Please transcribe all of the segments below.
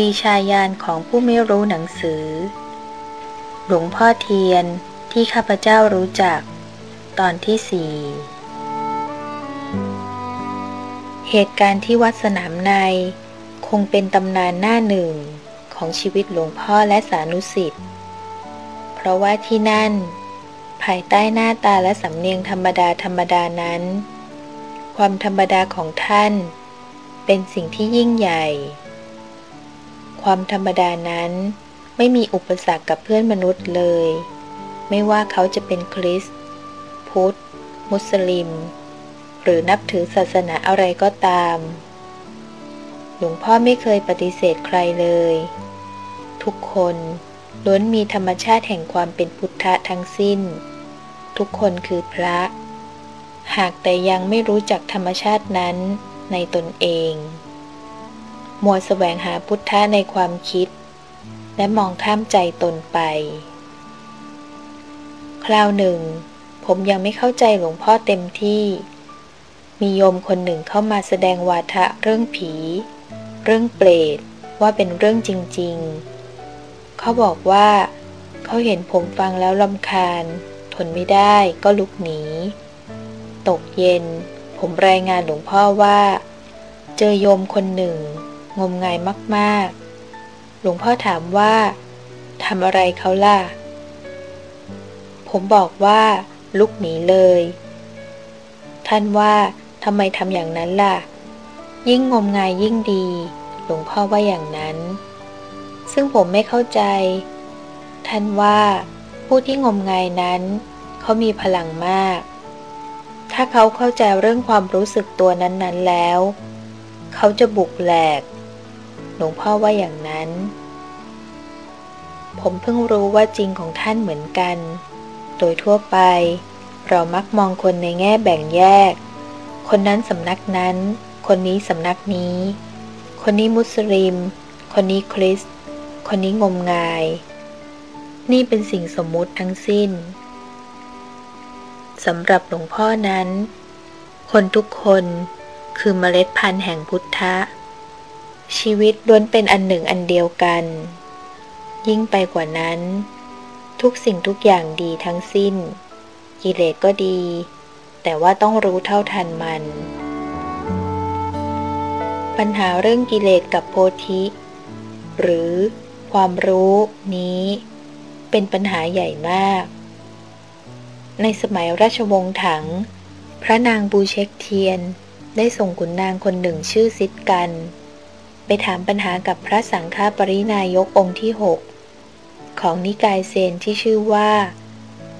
ปรีชาญาณของผู้ไม่รู้หนังสือ หลวงพ่อเทียนที่ข้าพเจ้ารู้จัก ตอนที่สี่เหตุการณ์ที่วัดสนามใน คงเป็นตำนานหน้าหนึ่งของชีวิตหลวงพ่อและสานุสิทธิ์เพราะว่าที่นั่น ภายใต้หน้าตาและสำเนียงธรรมดาธรรมดานั้น ความธรรมดาของท่าน เป็นสิ่งที่ยิ่งใหญ่ ความธรรมดานั้น ไม่มีอุปสรรคกับเพื่อนมนุษย์เลย ไม่ว่าเขาจะเป็นคริสต์พุทธ มุสลิม หรือนับถือศาสนาอะไรก็ตาม หลวงพ่อไม่เคยปฏิเสธใครเลย ทุกคนล้วนมีธรรมชาติแห่งความเป็นพุทธะทั้งสิ้น ทุกคนคือพระ หากแต่ยังไม่รู้จักธรรมชาตินั้นในตนเอง มัวแสวงหาพุทธะในความคิด และมองข้ามใจตนไป คราวหนึ่ง ผมยังไม่เข้าใจหลวงพ่อเต็มที่ มีโยมคนหนึ่งเข้ามาแสดงวาทะเรื่องผี เรื่องเปรตว่าเป็นเรื่องจริง ๆ เขาบอกว่า เขาเห็นผมฟังแล้วลำคาญ ทนไม่ได้ก็ลุกหนี ตกเย็น ผมรายงานหลวงพ่อว่า เจอโยมคนหนึ่ง งมงายมากๆ หลวงพ่อถามว่าทำอะไรเขาล่ะ ผมบอกว่าลุกหนีเลย ท่านว่าทำไมทำอย่างนั้นล่ะ ยิ่งงมงายยิ่งดี หลวงพ่อว่าอย่างนั้น ซึ่งผมไม่เข้าใจ ท่านว่าผู้ที่งมงายนั้นเขามีพลังมาก ถ้าเขาเข้าใจเรื่องความรู้สึกตัวนั้นๆแล้ว เขาจะบุกแหลก หลวงพ่อว่าอย่างนั้น ผมเพิ่งรู้ว่าจริงของท่านเหมือนกัน โดยทั่วไป เรามักมองคนในแง่แบ่งแยก คนนั้นสำนักนั้น คนนี้สำนักนี้ คนนี้มุสลิม คนนี้คริส คนนี้งมงาย นี่เป็นสิ่งสมมุติทั้งสิ้นสำหรับหลวงพ่อนั้น คนทุกคนคือเมล็ดพันธุ์แห่งพุทธะ ชีวิตล้วนเป็นอันหนึ่งอันเดียวกัน ยิ่งไปกว่านั้น ทุกสิ่งทุกอย่างดีทั้งสิ้น กิเลสก็ดี แต่ว่าต้องรู้เท่าทันมัน ปัญหาเรื่องกิเลสกับโพธิ หรือความรู้นี้ เป็นปัญหาใหญ่มาก ในสมัยราชวงศ์ถัง พระนางบูเช็คเทียน ได้ส่งขุนนางคนหนึ่งชื่อซิดกัน ไปถามปัญหากับพระสังฆปรินายกองค์ที่หกของนิกายเซนที่ชื่อว่า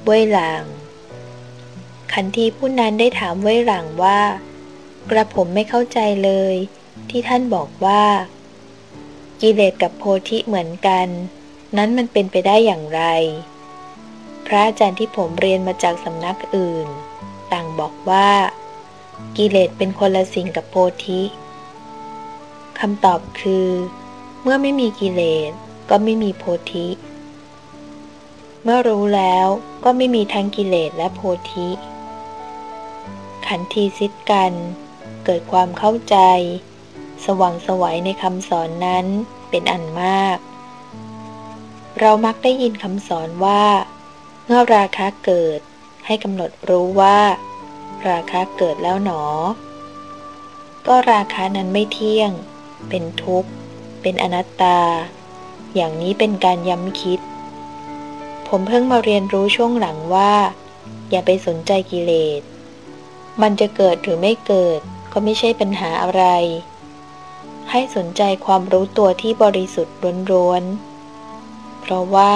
เว่ยหลาง ขันทีผู้นั้นได้ถามเว่ยหลางว่า กระผมไม่เข้าใจเลย ที่ท่านบอกว่า กิเลสกับโพธิเหมือนกัน นั้นมันเป็นไปได้อย่างไร พระอาจารย์ที่ผมเรียนมาจากสำนักอื่น ต่างบอกว่า กิเลสเป็นคนละสิ่งกับโพธิ คำตอบคือ เมื่อไม่มีกิเลสก็ไม่มีโพธิ เมื่อรู้แล้วก็ไม่มีทั้งกิเลสและโพธิ ขันทีซิดกัน เกิดความเข้าใจ สว่างสวัยในคำสอนนั้นเป็นอันมาก เรามักได้ยินคำสอนว่า เมื่อราคะเกิดให้กำหนดรู้ว่า ราคะเกิดแล้วหนอ ก็ราคะนั้นไม่เที่ยง เป็นทุกข์ เป็นอนัตตา อย่างนี้เป็นการย้ำคิด ผมเพิ่งมาเรียนรู้ช่วงหลังว่า อย่าไปสนใจกิเลส มันจะเกิดหรือไม่เกิดก็ไม่ใช่ปัญหาอะไร ให้สนใจความรู้ตัวที่บริสุทธิ์ล้วนๆ เพราะว่า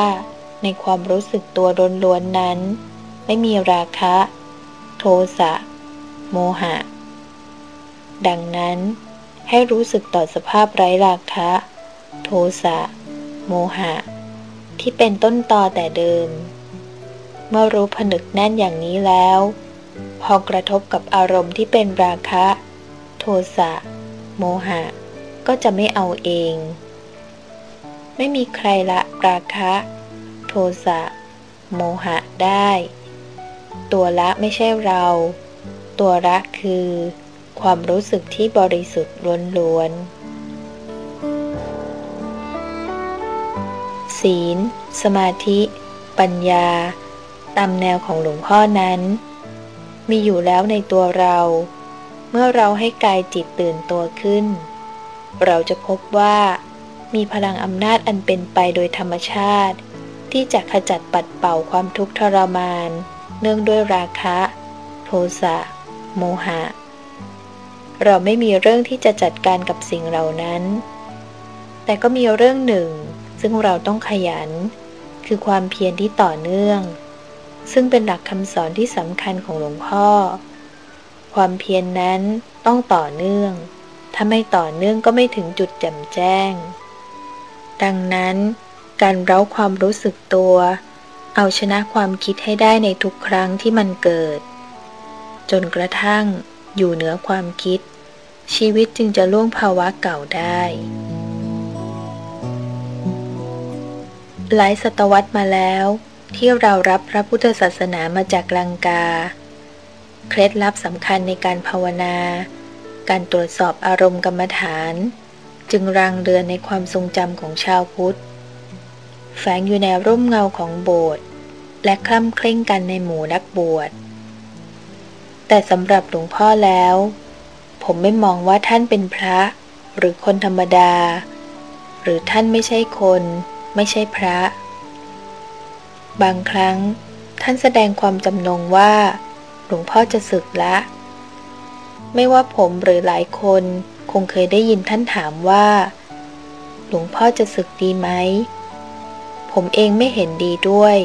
ในความรู้สึกตัวล้วนๆนั้น ไม่มีราคะ โทสะ โมหะ ดังนั้น ให้รู้สึกต่อสภาพไร้ราคะ โทสะ โมหะ ที่เป็นต้นตอแต่เดิม เมื่อรู้ผนึกแน่นอย่างนี้แล้ว พอกระทบกับอารมณ์ที่เป็นราคะ โทสะ โมหะ ก็จะไม่เอาเอง ไม่มีใครละราคะ โทสะ โมหะได้ ตัวละไม่ใช่เรา ตัวละคือ ความรู้สึกที่บริสุทธิ์ล้วนๆ ศีล สมาธิ ปัญญา ตามแนวของหลวงพ่อนั้น มีอยู่แล้วในตัวเรา เมื่อเราให้กายจิตตื่นตัวขึ้น เราจะพบว่ามีพลังอำนาจอันเป็นไปโดยธรรมชาติ ที่จะขจัดปัดเป่าความทุกข์ทรมาน เนื่องด้วยราคะ โทสะ โมหะ เราไม่มีเรื่องที่จะจัดการกับสิ่งเหล่านั้น แต่ก็มีเรื่องหนึ่ง ซึ่งเราต้องขยัน คือความเพียรที่ต่อเนื่อง ซึ่งเป็นหลักคำสอนที่สำคัญของหลวงพ่อ ความเพียรนนั้นต้องต่อเนื่อง ถ้าไม่ต่อเนื่องก็ไม่ถึงจุดแจ่มแจ้ง ดังนั้นการเร้าความรู้สึกตัว เอาชนะความคิดให้ได้ในทุกครั้งที่มันเกิด จนกระทั่งอยู่เหนือความคิด ชีวิตจึงจะล่วงภาวะเก่าได้ หลายศตวรรษมาแล้ว ที่เรารับพระพุทธศาสนามาจากลังกา เคล็ดลับสำคัญในการภาวนา การตรวจสอบอารมณ์กรรมฐาน จึงรังเรือนในความทรงจำของชาวพุทธ แฝงอยู่ในร่มเงาของโบสถ์และคล่ำเคร่งกันในหมู่นักบวชแต่สำหรับหลวงพ่อแล้ว ผมไม่มองว่าท่านเป็นพระ หรือคนธรรมดา หรือท่านไม่ใช่คน ไม่ใช่พระ บางครั้งท่านแสดงความจำนงว่า หลวงพ่อจะศึกละ ไม่ว่าผมหรือหลายคนคงเคยได้ยินท่านถามว่า หลวงพ่อจะศึกดีไหม ผมเองไม่เห็นดีด้วย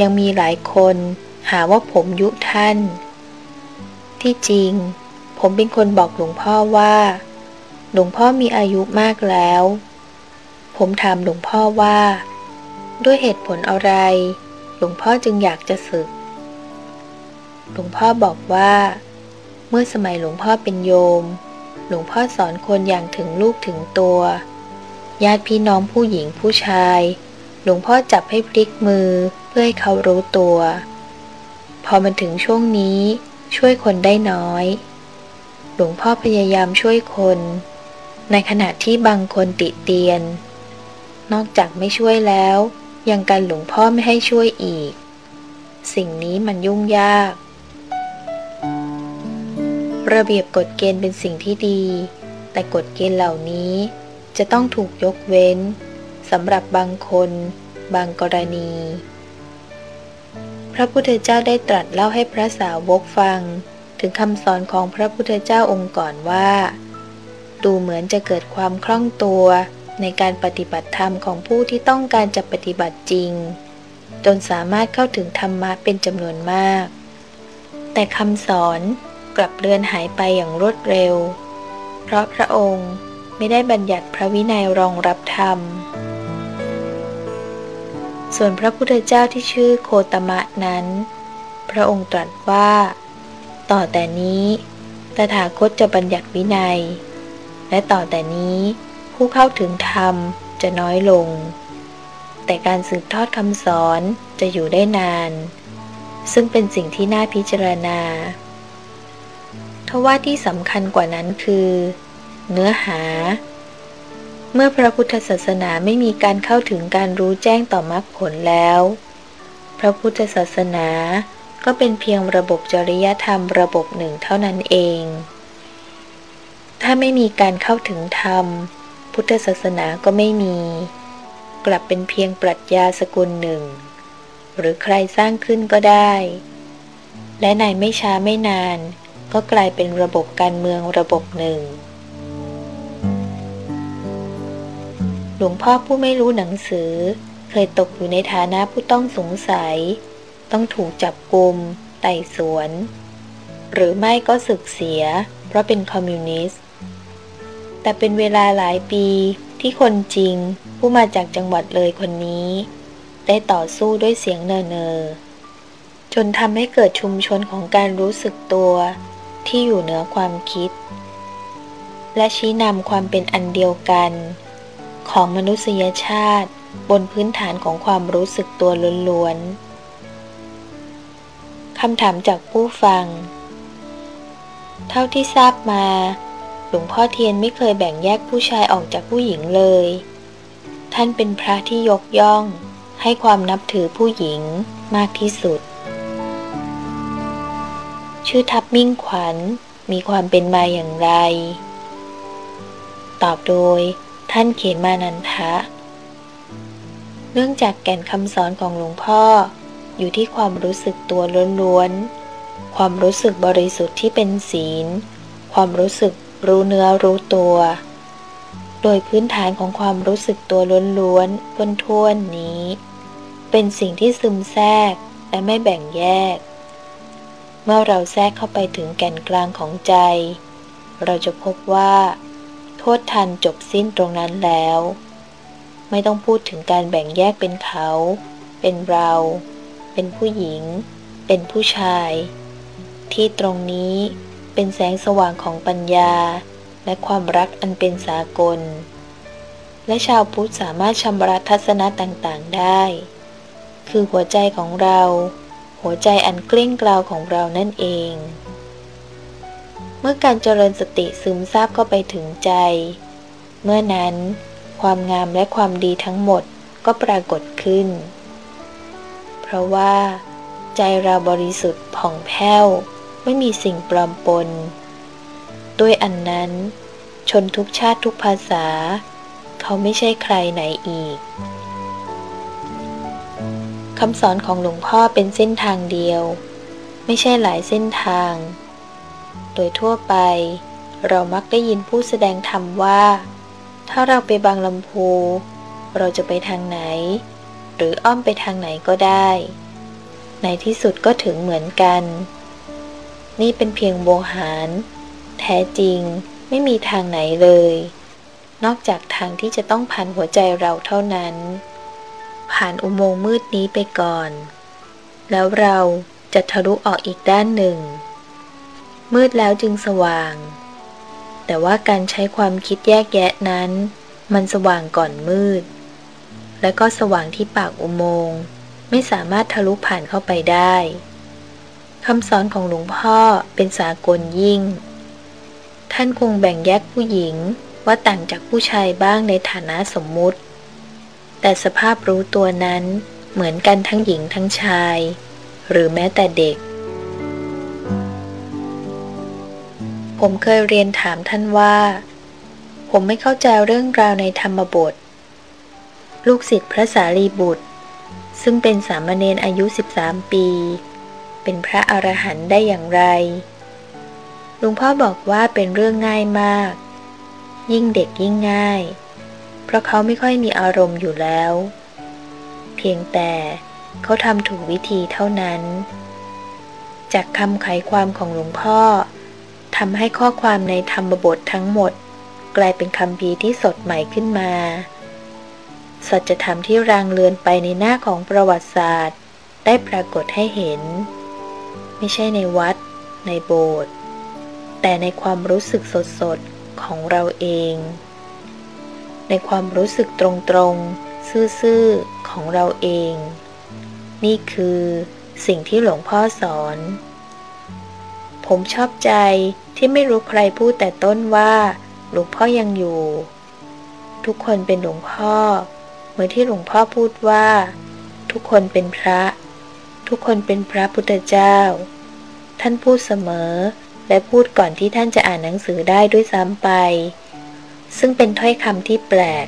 ยังมีหลายคนหาว่าผมยุท่าน ที่จริง ผมเป็นคนบอกหลวงพ่อว่า หลวงพ่อมีอายุมากแล้ว ผมถามหลวงพ่อว่า ด้วยเหตุผลอะไร หลวงพ่อจึงอยากจะศึก หลวงพ่อบอกว่า เมื่อสมัยหลวงพ่อเป็นโยม หลวงพ่อสอนคนอย่างถึงลูกถึงตัวญาติพี่น้องผู้หญิงผู้ชาย หลวงพ่อจับให้พลิกมือเพื่อให้เขารู้ตัว พอมันถึงช่วงนี้ช่วยคนได้น้อย หลวงพ่อพยายามช่วยคน ในขณะที่บางคนติเตียน นอกจากไม่ช่วยแล้ว ยังกันหลวงพ่อไม่ให้ช่วยอีก สิ่งนี้มันยุ่งยาก ระเบียบกฎเกณฑ์เป็นสิ่งที่ดี แต่กฎเกณฑ์เหล่านี้จะต้องถูกยกเว้นสำหรับบางคน บางกรณี พระพุทธเจ้าได้ตรัสเล่าให้พระสาวกฟัง ถึงคำสอนของพระพุทธเจ้าองค์ก่อนว่า ดูเหมือนจะเกิดความคล่องตัวในการปฏิบัติธรรมของผู้ที่ต้องการจะปฏิบัติจริง จนสามารถเข้าถึงธรรมะเป็นจำนวนมาก แต่คำสอนกลับเลือนหายไปอย่างรวดเร็ว เพราะพระองค์ไม่ได้บัญญัติพระวินัยรองรับธรรม ส่วนพระพุทธเจ้าที่ชื่อโคตมะนั้น พระองค์ตรัสว่า ต่อแต่นี้ตถาคตจะบัญญัติวินัย และต่อแต่นี้ผู้เข้าถึงธรรมจะน้อยลง แต่การสืบทอดคำสอนจะอยู่ได้นาน ซึ่งเป็นสิ่งที่น่าพิจารณา ทว่าที่สำคัญกว่านั้นคือ เนื้อหา เมื่อพระพุทธศาสนาไม่มีการเข้าถึงการรู้แจ้งต่อมรรคผลแล้ว พระพุทธศาสนา ก็เป็นเพียงระบบจริยธรรมระบบหนึ่งเท่านั้นเอง ถ้าไม่มีการเข้าถึงธรรม พุทธศาสนาก็ไม่มี กลับเป็นเพียงปรัชญาสกุลหนึ่ง หรือใครสร้างขึ้นก็ได้ และในไม่ช้าไม่นาน ก็กลายเป็นระบบการเมืองระบบหนึ่งหลวงพ่อผู้ไม่รู้หนังสือ เคยตกอยู่ในฐานะผู้ต้องสงสัย ต้องถูกจับกุม ไต่สวน หรือไม่ก็สึกเสีย เพราะเป็นคอมมิวนิสต์ แต่เป็นเวลาหลายปีที่คนจริงผู้มาจากจังหวัดเลยคนนี้ ได้ต่อสู้ด้วยเสียงเนอเนอจนทำให้เกิดชุมชนของการรู้สึกตัวที่อยู่เหนือความคิด และชี้นำความเป็นอันเดียวกัน ของมนุษยชาติบนพื้นฐานของความรู้สึกตัวล้วนๆ คำถามจากผู้ฟัง เท่าที่ทราบมา หลวงพ่อเทียนไม่เคยแบ่งแยกผู้ชายออกจากผู้หญิงเลยทท่านเป็นพระที่ยกย่อง ให้ความนับถือผู้หญิงมากที่สุด ชื่อทับมิ่งขวัญมีความเป็นมาอย่างไร ตอบโดย ท่านเขมานันทะ เนื่องจากแก่นคำสอนของหลวงพ่อ อยู่ที่ความรู้สึกตัวล้วนๆ ความรู้สึกบริสุทธิ์ที่เป็นศีล ความรู้สึกรู้เนื้อรู้ตัว โดยพื้นฐานของความรู้สึกตัวล้วนๆท้วนๆนี้ เป็นสิ่งที่ซึมแทรกและไม่แบ่งแยก เมื่อเราแทรกเข้าไปถึงแก่นกลางของใจ เราจะพบว่า โทษทันจบสิ้นตรงนั้นแล้ว ไม่ต้องพูดถึงการแบ่งแยกเป็นเขา เป็นเรา เป็นผู้หญิง เป็นผู้ชาย ที่ตรงนี้เป็นแสงสว่างของปัญญา และความรักอันเป็นสากล และชาวพุทธสามารถชำระทัศนะต่างๆได้ คือหัวใจของเรา หัวใจอันเกลี้ยงกล่าวของเรานั่นเอง เมื่อการเจริญสติซึมซาบเข้าไปถึงใจ เมื่อนั้น ความงามและความดีทั้งหมดก็ปรากฏขึ้น ราะว่า ใจเราบริสุทธิ์ผ่องแผ้ว ไม่มีสิ่งปลอมปน ด้วยอันนั้น ชนทุกชาติทุกภาษา เขาไม่ใช่ใครไหนอีกคำสอนของหลวงพ่อเป็นเส้นทางเดียว ไม่ใช่หลายเส้นทาง โดยทั่วไป เรามักได้ยินผู้แสดงธรรมว่า ถ้าเราไปบางลำพู เราจะไปทางไหน หรืออ้อมไปทางไหนก็ได้ ในที่สุดก็ถึงเหมือนกัน นี่เป็นเพียงโวหาร แท้จริงไม่มีทางไหนเลย นอกจากทางที่จะต้องผ่านหัวใจเราเท่านั้น ผ่านอุโมงค์มืดนี้ไปก่อน แล้วเราจะทะลุออกอีกด้านหนึ่ง มืดแล้วจึงสว่าง แต่ว่าการใช้ความคิดแยกแยะนั้น มันสว่างก่อนมืด และก็สว่างที่ปากอุโมงค์ ไม่สามารถทะลุผ่านเข้าไปได้คำสอนของหลวงพ่อเป็นสากลยิ่ง ท่านคงแบ่งแยกผู้หญิงว่าต่างจากผู้ชายบ้างในฐานะสมมุติ แต่สภาพรู้ตัวนั้นเหมือนกันทั้งหญิงทั้งชาย หรือแม้แต่เด็ก ผมเคยเรียนถามท่านว่า ผมไม่เข้าใจเรื่องราวในธรรมบท ลูกศิษย์พระสารีบุตร ซึ่งเป็นสามเณรอายุ 13 ปี เป็นพระอรหันต์ได้อย่างไรหลวงพ่อบอกว่าเป็นเรื่องง่ายมาก ยิ่งเด็กยิ่งง่าย เพราะเขาไม่ค่อยมีอารมณ์อยู่แล้ว เพียงแต่เขาทำถูกวิธีเท่านั้น จากคำไขความของหลวงพ่อทำให้ข้อความในธรรมบททั้งหมด กลายเป็นคำพีที่สดใหม่ขึ้นมา สัจธรรมที่รางเลือนไปในหน้าของประวัติศาสตร์ ได้ปรากฏให้เห็น ไม่ใช่ในวัด ในโบสถ์แต่ในความรู้สึกสดๆของเราเอง ในความรู้สึกตรงๆ ซื่อๆ ของเราเอง นี่คือสิ่งที่หลวงพ่อสอน ผมชอบใจที่ไม่รู้ใครพูดแต่ต้นว่า หลวงพ่อยังอยู่ ทุกคนเป็นหลวงพ่อ เหมือนที่หลวงพ่อพูดว่า ทุกคนเป็นพระ ทุกคนเป็นพระพุทธเจ้า ท่านพูดเสมอ และพูดก่อนที่ท่านจะอ่านหนังสือได้ด้วยซ้ำไป ซึ่งเป็นถ้อยคำที่แปลก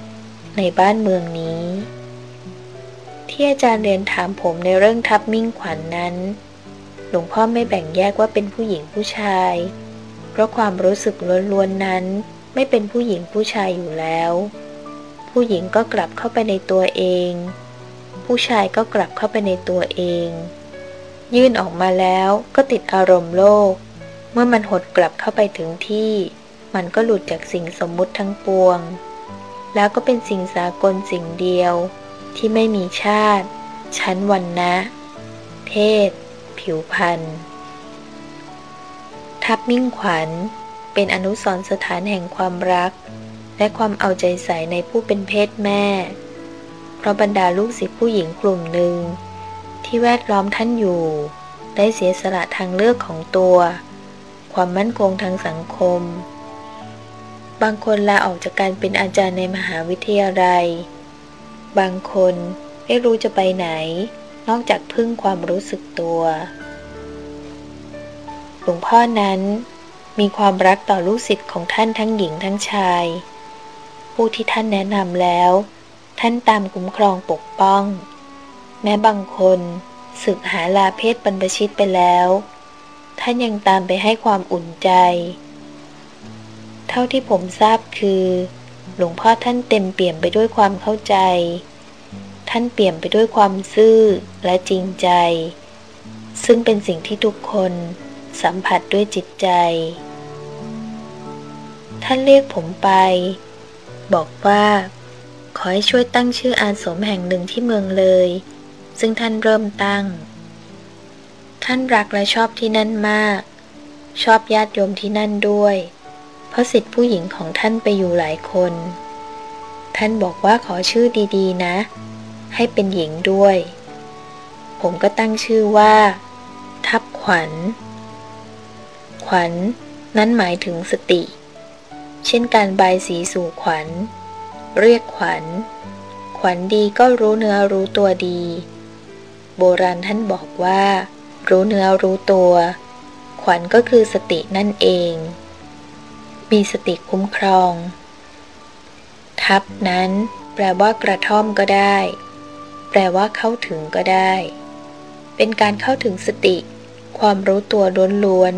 ในบ้านเมืองนี้ ที่อาจารย์เรียนถามผมในเรื่องทับมิ่งขวัญนนั้น หลวงพ่อไม่แบ่งแยกว่าเป็นผู้หญิงผู้ชาย เพราะความรู้สึกล้วนๆนั้น ไม่เป็นผู้หญิงผู้ชายอยู่แล้ว ผู้หญิงก็กลับเข้าไปในตัวเอง ผู้ชายก็กลับเข้าไปในตัวเอง ยื่นออกมาแล้วก็ติดอารมณ์โลก เมื่อมันหดกลับเข้าไปถึงที่ มันก็หลุดจากสิ่งสมมุติทั้งปวง แล้วก็เป็นสิ่งสากลสิ่งเดียว ที่ไม่มีชาติ ชั้นวันนะ เพศ ผิวพรรณทับมิ่งขวัญ เป็นอนุสรสถานแห่งความรัก และความเอาใจใส่ในผู้เป็นเพศแม่ เพราะบรรดาลูกศิษย์ผู้หญิงกลุ่มหนึ่ง ที่แวดล้อมท่านอยู่ ได้เสียสละทางเลือกของตัว ความมั่นคงทางสังคม บางคนลาออกจากการเป็นอาจารย์ในมหาวิทยาลัย บางคนไม่รู้จะไปไหน นอกจากพึ่งความรู้สึกตัว หลวงพ่อนั้นมีความรักต่อลูกศิษย์ของท่านทั้งหญิงทั้งชาย ผู้ที่ท่านแนะนำแล้ว ท่านตามคุ้มครองปกป้อง แม้บางคนศึกหาลาเพศบรรพชิตไปแล้ว ท่านยังตามไปให้ความอุ่นใจ เท่าที่ผมทราบคือ หลวงพ่อท่านเต็มเปี่ยมไปด้วยความเข้าใจ ท่านเปี่ยมไปด้วยความซื่อและจริงใจ ซึ่งเป็นสิ่งที่ทุกคนสัมผัสด้วยจิตใจ ท่านเรียกผมไป บอกว่า ขอให้ช่วยตั้งชื่ออาสมแห่งหนึ่งที่เมืองเลย ซึ่งท่านเริ่มตั้ง ท่านรักและชอบที่นั่นมาก ชอบญาติโยมที่นั่นด้วย เพราะสิทธิผู้หญิงของท่านไปอยู่หลายคน ท่านบอกว่าขอชื่อดีๆ นะ ให้เป็นหญิงด้วย ผมก็ตั้งชื่อว่า ทับขวัญ ขวัญนนั้นหมายถึงสติ เช่นการบายสีสู่ขวัญ เรียกขวัญ ขวัญดีก็รู้เนื้อรู้ตัวดี โบราณท่านบอกว่า รู้เนื้อรู้ตัว ขวัญก็คือสตินั่นเอง มีสติคุ้มครอง ทับนั้น แปลว่ากระท่อมก็ได้ แปลว่าเข้าถึงก็ได้ เป็นการเข้าถึงสติ ความรู้ตัวล้วน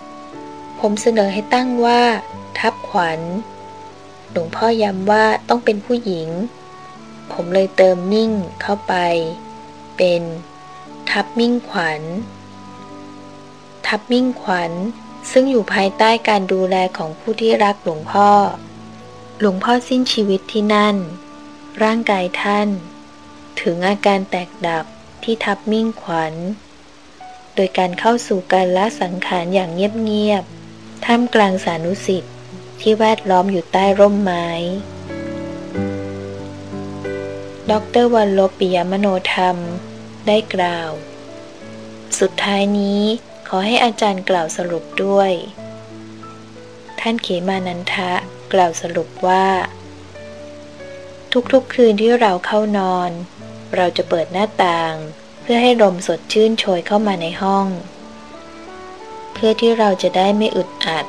ๆผมเสนอให้ตั้งว่า ทับขวัญ หลวงพ่อย้ำว่าต้องเป็นผู้หญิง ผมเลยเติมมิ่งเข้าไป เป็น ทับมิ่งขวัญ ทับมิ่งขวัญ ซึ่งอยู่ภายใต้การดูแลของผู้ที่รักหลวงพ่อ หลวงพ่อสิ้นชีวิตที่นั่น ร่างกายท่าน ถึงอาการแตกดับที่ทับมิ่งขวัญ โดยการเข้าสู่การละสังขารอย่างเงียบๆท่ามกลางสานุสิทธิ ที่แวดล้อมอยู่ใต้ร่มไม้ ดรวันลบปิยมโนธรรมได้กล่าว สุดท้ายนี้ขอให้อาจารย์กล่าวสรุปด้วย ท่านเขมานันทะกล่าวสรุปว่า ทุกๆคืนที่เราเข้านอน เราจะเปิดหน้าต่าง เพื่อให้ลมสดชื่นโชยเข้ามาในห้อง เพื่อที่เราจะได้ไม่อึดอัด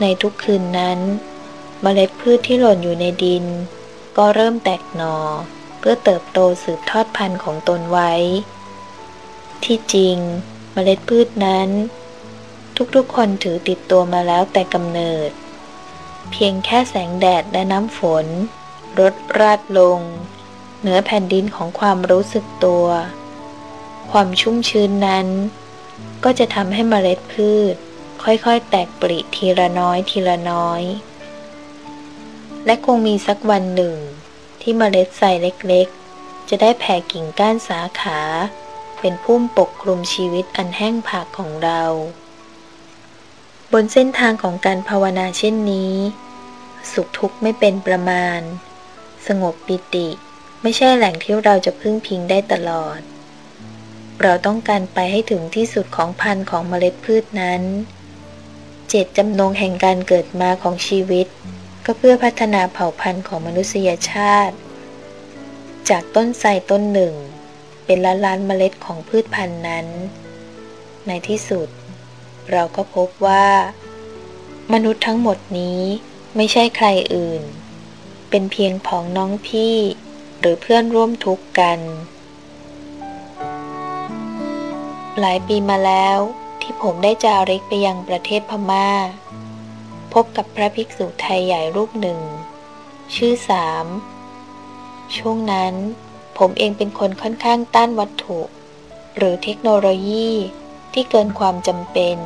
ในทุกคืนนั้นเมล็ดพืชที่หล่นอยู่ในดิน ก็เริ่มแตกหนอเพื่อเติบโตสืบทอดพันธุ์ของตนไว้ ที่จริงเมล็ดพืชนั้น ทุกๆคนถือติดตัวมาแล้วแต่กำเนิด เพียงแค่แสงแดดและน้ำฝนรดราดลง เหนือแผ่นดินของความรู้สึกตัว ความชุ่มชื้นนั้น ก็จะทำให้เมล็ดพืช ค่อยๆ แตกปริทีละน้อยทีละน้อย และคงมีสักวันหนึ่ง ที่เมล็ดใส่เล็กๆ จะได้แผ่กิ่งก้านสาขา เป็นพุ่มปกคลุมชีวิตอันแห้งผากของเรา บนเส้นทางของการภาวนาเช่นนี้ สุขทุกข์ไม่เป็นประมาณ สงบปิติไม่ใช่แหล่งที่เราจะพึ่งพิงได้ตลอด เราต้องการไปให้ถึงที่สุดของพันธุ์ของเมล็ดพืชนั้น เจตจำนงแห่งการเกิดมาของชีวิต ก็เพื่อพัฒนาเผ่าพันธุ์ของมนุษยชาติ จากต้นไทรต้นหนึ่ง เป็นล้านล้านเมล็ดของพืชพันธุ์นั้น ในที่สุด เราก็พบว่า มนุษย์ทั้งหมดนี้ไม่ใช่ใครอื่น เป็นเพียงผองน้องพี่ หรือเพื่อนร่วมทุกข์กัน หลายปีมาแล้ว ที่ผมได้จาริกไปยังประเทศพมา่า พบกับพระภิกษุไทยใหญ่รูปหนึ่ง ชื่อสาม ช่วงนั้น ผมเองเป็นคนค่อนข้างต้านวัตถุ หรือเทคโนโลยีที่เกินความจำเป็น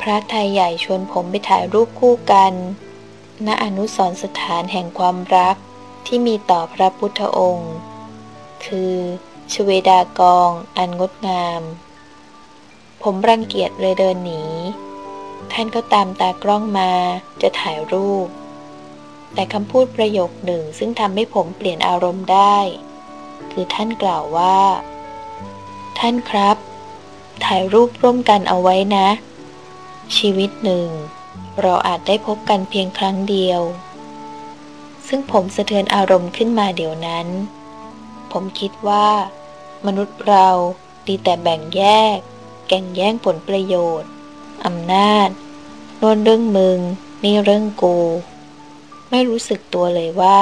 พระไทยใหญ่ชวนผมไปถ่ายรูปคู่กัน ณอนุสรสถานแห่งความรักที่มีต่อพระพุทธองค์ คือชเวดากองอันงดงาม ผมรังเกียจเลยเดินหนี ท่านก็ตามตากล้องมาจะถ่ายรูป แต่คำพูดประโยคหนึ่งซึ่งทำให้ผมเปลี่ยนอารมณ์ได้ คือท่านกล่าวว่า ท่านครับ ถ่ายรูปร่วมกันเอาไว้นะ ชีวิตหนึ่ง เราอาจได้พบกันเพียงครั้งเดียว ซึ่งผมสะเทือนอารมณ์ขึ้นมาเดี๋ยวนั้น ผมคิดว่า มนุษย์เราดีแต่แบ่งแยก แก่งแย่งผลประโยชน์อำนาจโน่นเรื่องมึง นี่เรื่องกู ไม่รู้สึกตัวเลยว่า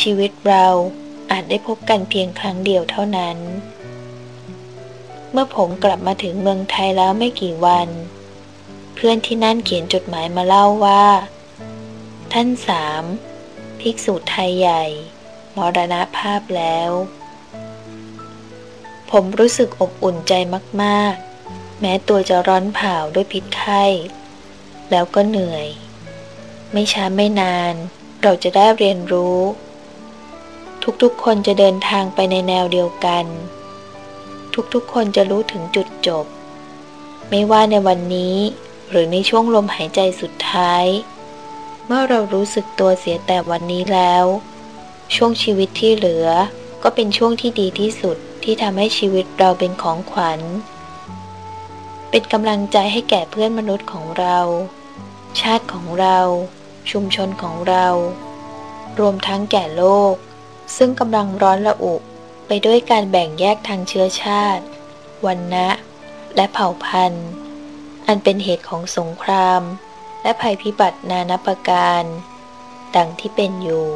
ชีวิตเราอาจได้พบกันเพียงครั้งเดียวเท่านั้น เมื่อผมกลับมาถึงเมืองไทยแล้วไม่กี่วัน เพื่อนที่นั่นเขียนจดหมายมาเล่าว่า ท่านสามภิกษุไทยใหญ่มรณภาพแล้ว ผมรู้สึกอบอุ่นใจมาก ๆ แม้ตัวจะร้อนเผาด้วยพิษไข้ แล้วก็เหนื่อย ไม่ช้าไม่นาน เราจะได้เรียนรู้ ทุกๆคนจะเดินทางไปในแนวเดียวกัน ทุกๆคนจะรู้ถึงจุดจบ ไม่ว่าในวันนี้หรือในช่วงลมหายใจสุดท้าย เมื่อเรารู้สึกตัวเสียแต่วันนี้แล้ว ช่วงชีวิตที่เหลือก็เป็นช่วงที่ดีที่สุดที่ทำให้ชีวิตเราเป็นของขวัญ เป็นกำลังใจให้แก่เพื่อนมนุษย์ของเรา ชาติของเรา ชุมชนของเรา รวมทั้งแก่โลก ซึ่งกำลังร้อนระอุไปด้วยการแบ่งแยกทางเชื้อชาติ วันนะและเผ่าพันธุ์ อันเป็นเหตุของสงคราม และภัยพิบัตินานาประการ ดังที่เป็นอยู่